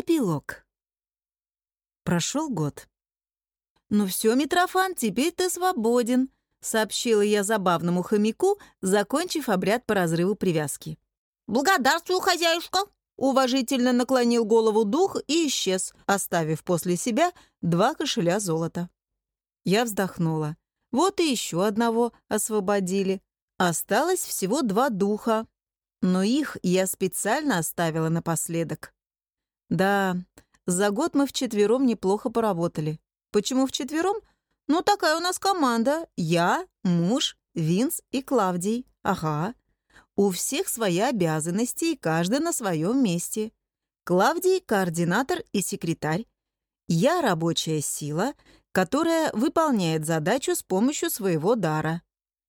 Эпилог. Прошел год. «Ну все, Митрофан, теперь ты свободен», — сообщила я забавному хомяку, закончив обряд по разрыву привязки. «Благодарствую, хозяюшка!» Уважительно наклонил голову дух и исчез, оставив после себя два кошеля золота. Я вздохнула. Вот и еще одного освободили. Осталось всего два духа, но их я специально оставила напоследок. Да, за год мы вчетвером неплохо поработали. Почему вчетвером? Ну, такая у нас команда. Я, муж, Винс и Клавдий. Ага. У всех свои обязанности, и каждый на своем месте. Клавдий — координатор и секретарь. Я — рабочая сила, которая выполняет задачу с помощью своего дара.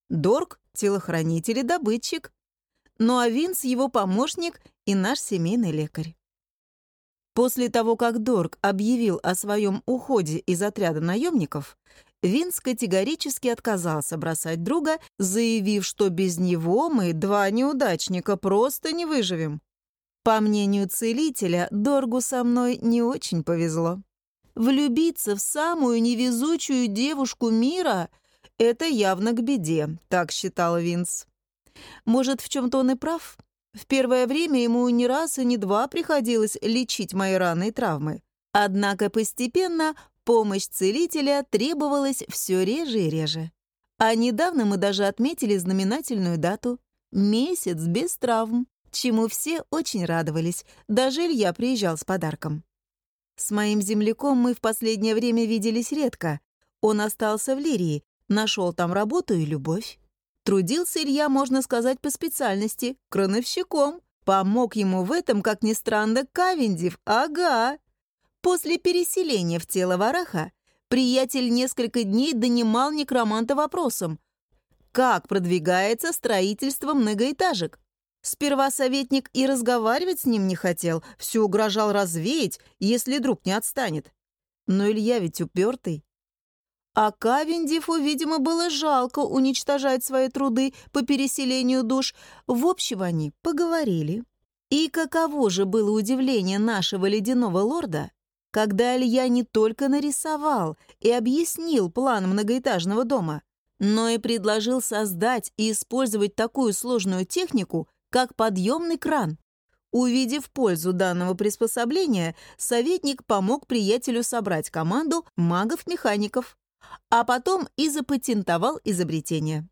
Дорг — телохранитель и добытчик. Ну а Винс — его помощник и наш семейный лекарь. После того, как Дорг объявил о своем уходе из отряда наемников, Винс категорически отказался бросать друга, заявив, что без него мы, два неудачника, просто не выживем. По мнению целителя, Доргу со мной не очень повезло. Влюбиться в самую невезучую девушку мира — это явно к беде, так считал Винс. Может, в чем-то он и прав? В первое время ему ни раз и ни два приходилось лечить мои раны и травмы. Однако постепенно помощь целителя требовалась все реже и реже. А недавно мы даже отметили знаменательную дату — месяц без травм, чему все очень радовались, даже Илья приезжал с подарком. С моим земляком мы в последнее время виделись редко. Он остался в Лирии, нашел там работу и любовь. Трудился Илья, можно сказать, по специальности, крановщиком. Помог ему в этом, как ни странно, Кавендив. Ага. После переселения в тело Вараха приятель несколько дней донимал некроманта вопросом, как продвигается строительство многоэтажек. Сперва советник и разговаривать с ним не хотел, все угрожал развеять, если друг не отстанет. Но Илья ведь упертый. А Кавендифу, видимо, было жалко уничтожать свои труды по переселению душ. В общем, они поговорили. И каково же было удивление нашего ледяного лорда, когда Илья не только нарисовал и объяснил план многоэтажного дома, но и предложил создать и использовать такую сложную технику, как подъемный кран. Увидев пользу данного приспособления, советник помог приятелю собрать команду магов-механиков а потом и запатентовал изобретение.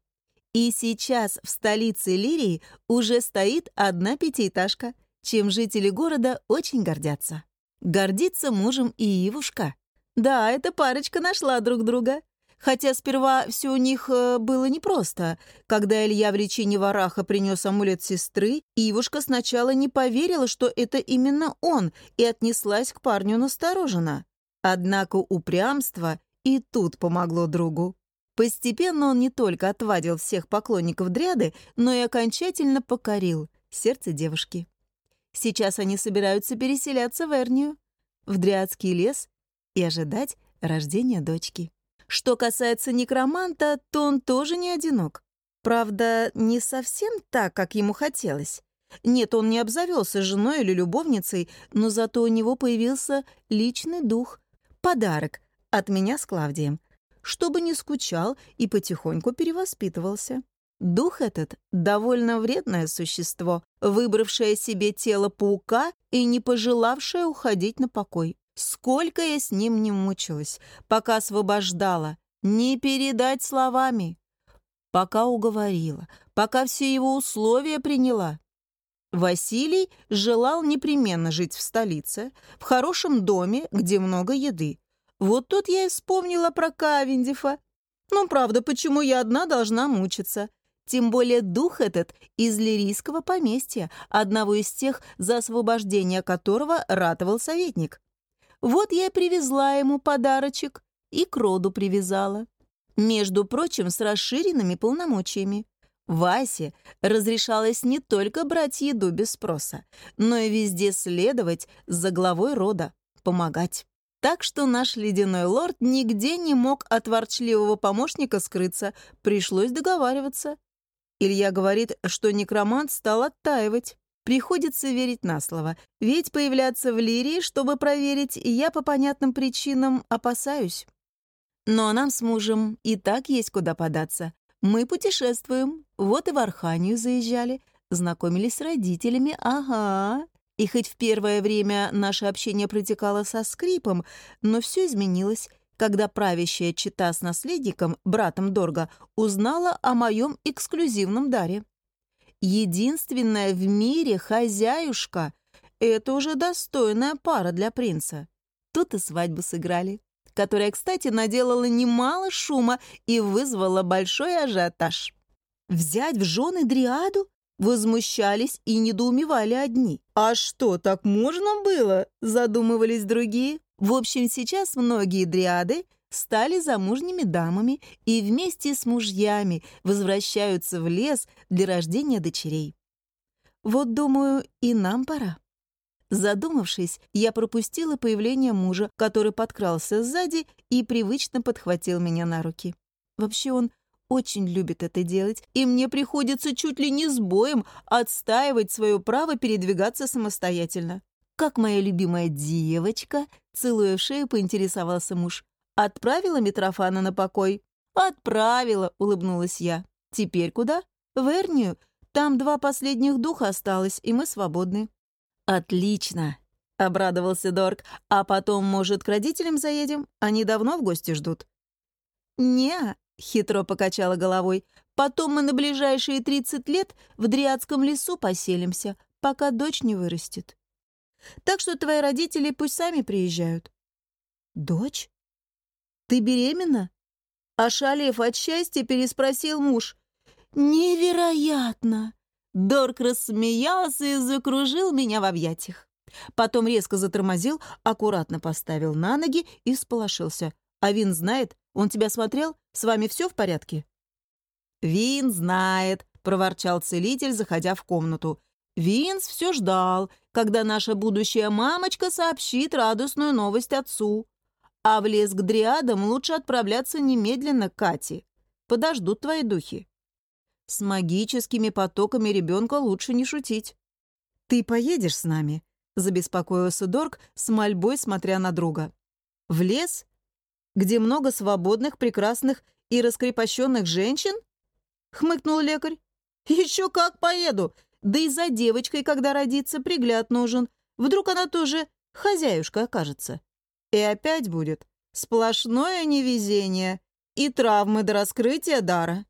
И сейчас в столице Лирии уже стоит одна пятиэтажка, чем жители города очень гордятся. Гордится мужем и Ивушка. Да, эта парочка нашла друг друга. Хотя сперва все у них э, было непросто. Когда Илья в лечении вараха принес амулет сестры, Ивушка сначала не поверила, что это именно он, и отнеслась к парню настороженно. Однако упрямство и тут помогло другу. Постепенно он не только отвадил всех поклонников дряды, но и окончательно покорил сердце девушки. Сейчас они собираются переселяться в Эрнию, в Дриадский лес и ожидать рождения дочки. Что касается некроманта, то он тоже не одинок. Правда, не совсем так, как ему хотелось. Нет, он не обзавелся женой или любовницей, но зато у него появился личный дух, подарок, от меня с Клавдием, чтобы не скучал и потихоньку перевоспитывался. Дух этот — довольно вредное существо, выбравшее себе тело паука и не пожелавшее уходить на покой. Сколько я с ним не мучилась, пока освобождала, не передать словами. Пока уговорила, пока все его условия приняла. Василий желал непременно жить в столице, в хорошем доме, где много еды, вот тут я и вспомнила про Кавендифа. Ну, правда, почему я одна должна мучиться? Тем более дух этот из лирийского поместья, одного из тех, за освобождение которого ратовал советник. Вот я и привезла ему подарочек и к роду привязала. Между прочим, с расширенными полномочиями. Васе разрешалось не только брать еду без спроса, но и везде следовать за главой рода, помогать. Так что наш ледяной лорд нигде не мог от ворчливого помощника скрыться, пришлось договариваться. Илья говорит, что некромант стал оттаивать, Приходится верить на слово, ведь появляться в Лирии, чтобы проверить, я по понятным причинам опасаюсь. Но нам с мужем и так есть куда податься. Мы путешествуем, вот и в Арханию заезжали, знакомились с родителями, ага. И хоть в первое время наше общение протекало со скрипом, но все изменилось, когда правящая чита с наследником, братом Дорга, узнала о моем эксклюзивном даре. Единственная в мире хозяюшка — это уже достойная пара для принца. Тут и свадьбу сыграли, которая, кстати, наделала немало шума и вызвала большой ажиотаж. Взять в жены Дриаду? Возмущались и недоумевали одни. «А что, так можно было?» – задумывались другие. В общем, сейчас многие дриады стали замужними дамами и вместе с мужьями возвращаются в лес для рождения дочерей. Вот, думаю, и нам пора. Задумавшись, я пропустила появление мужа, который подкрался сзади и привычно подхватил меня на руки. Вообще он очень любит это делать, и мне приходится чуть ли не с боем отстаивать свое право передвигаться самостоятельно. Как моя любимая девочка, целуя в шею, поинтересовался муж. «Отправила Митрофана на покой?» «Отправила», — улыбнулась я. «Теперь куда?» «В Эрнию. Там два последних духа осталось, и мы свободны». «Отлично», — обрадовался Дорг. «А потом, может, к родителям заедем? Они давно в гости ждут». «Не, хитро покачала головой. Потом мы на ближайшие 30 лет в Дриадском лесу поселимся, пока дочь не вырастет. Так что твои родители пусть сами приезжают. Дочь? Ты беременна? Ошалев от счастья, переспросил муж. Невероятно! Дорк рассмеялся и закружил меня в объятиях. Потом резко затормозил, аккуратно поставил на ноги и сполошился. А Вин знает, он тебя смотрел? С вами все в порядке?» «Вин знает», — проворчал целитель, заходя в комнату. Винс все ждал, когда наша будущая мамочка сообщит радостную новость отцу. А в лес к дриадам лучше отправляться немедленно к Кате. Подождут твои духи. С магическими потоками ребенка лучше не шутить. «Ты поедешь с нами?» — забеспокоился Дорг с мольбой, смотря на друга. «В лес? Где много свободных, прекрасных и раскрепощенных женщин?» — хмыкнул лекарь. «Еще как поеду! Да и за девочкой, когда родится, пригляд нужен. Вдруг она тоже хозяюшка окажется. И опять будет сплошное невезение и травмы до раскрытия дара».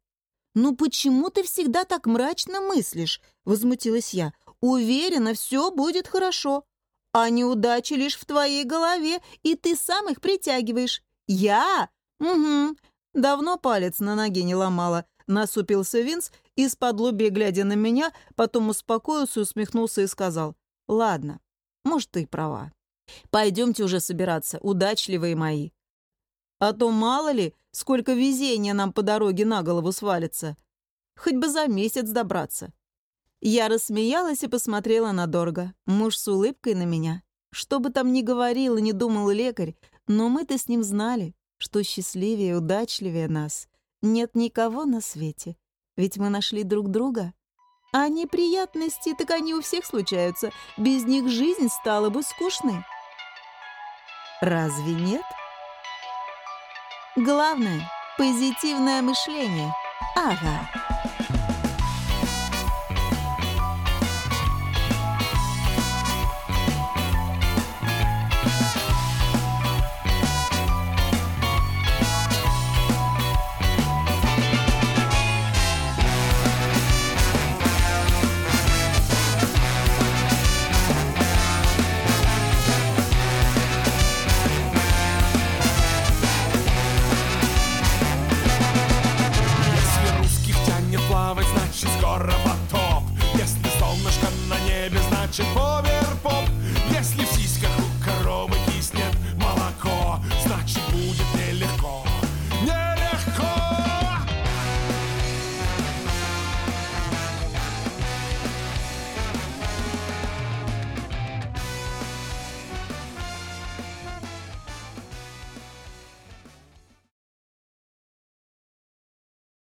«Ну почему ты всегда так мрачно мыслишь?» — возмутилась я. «Уверена, все будет хорошо. А неудачи лишь в твоей голове, и ты сам их притягиваешь. «Я? Угу. Давно палец на ноге не ломала», — насупился Винс, из-под лобья глядя на меня, потом успокоился, усмехнулся и сказал. «Ладно, может, ты права. Пойдемте уже собираться, удачливые мои. А то мало ли, сколько везения нам по дороге на голову свалится. Хоть бы за месяц добраться». Я рассмеялась и посмотрела на Дорга. Муж с улыбкой на меня. Что бы там ни говорил и не думал лекарь, но мы-то с ним знали, что счастливее удачливее нас нет никого на свете, ведь мы нашли друг друга. А неприятности, так они у всех случаются, без них жизнь стала бы скучной. Разве нет? Главное — позитивное мышление. Ага.